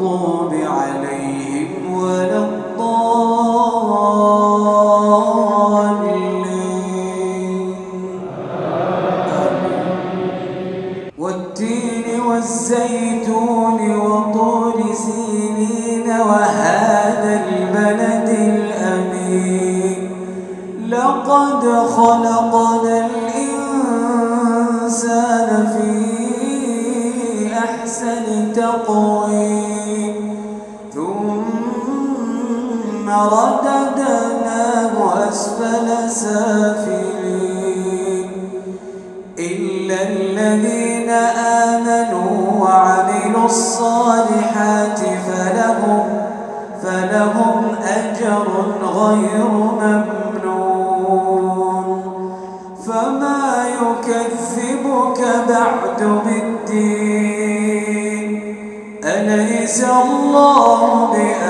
المغضوب عليهم ولا الضالين. والتين والزيتون وطور سينين وهذا البلد الأمين. لقد خلقنا الإنسان في أحسن تقويم. ثم رددناه أسفل سافلين. إلا الذين آمنوا وعملوا الصالحات فلهم فلهم أجر غير ممنون. فما يكذبك بعد بالدين؟ أليس الله بأحكم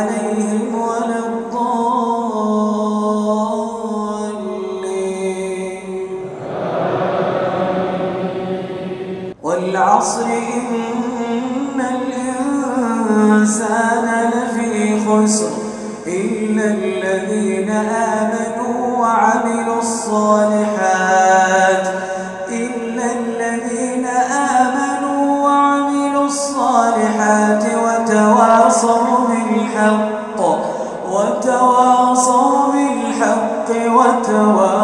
والعصر إن الإنسان لفي خسر إلا الذين آمنوا وعملوا الصالحات. إلا الذين آمنوا وعملوا الصالحات وتواصوا بالحق وتواصوا بالحق وتواصوا